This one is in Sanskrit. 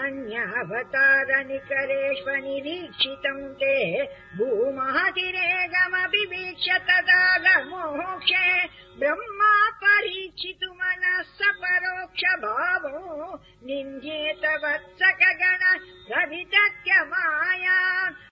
अन्यावतार निरीक्षितम् ते भूमहतिरेगमपि वीक्ष्य तदा गमोक्षे ब्रह्मा परीक्षितुमनः स परोक्षभावो निन्देत वत्सक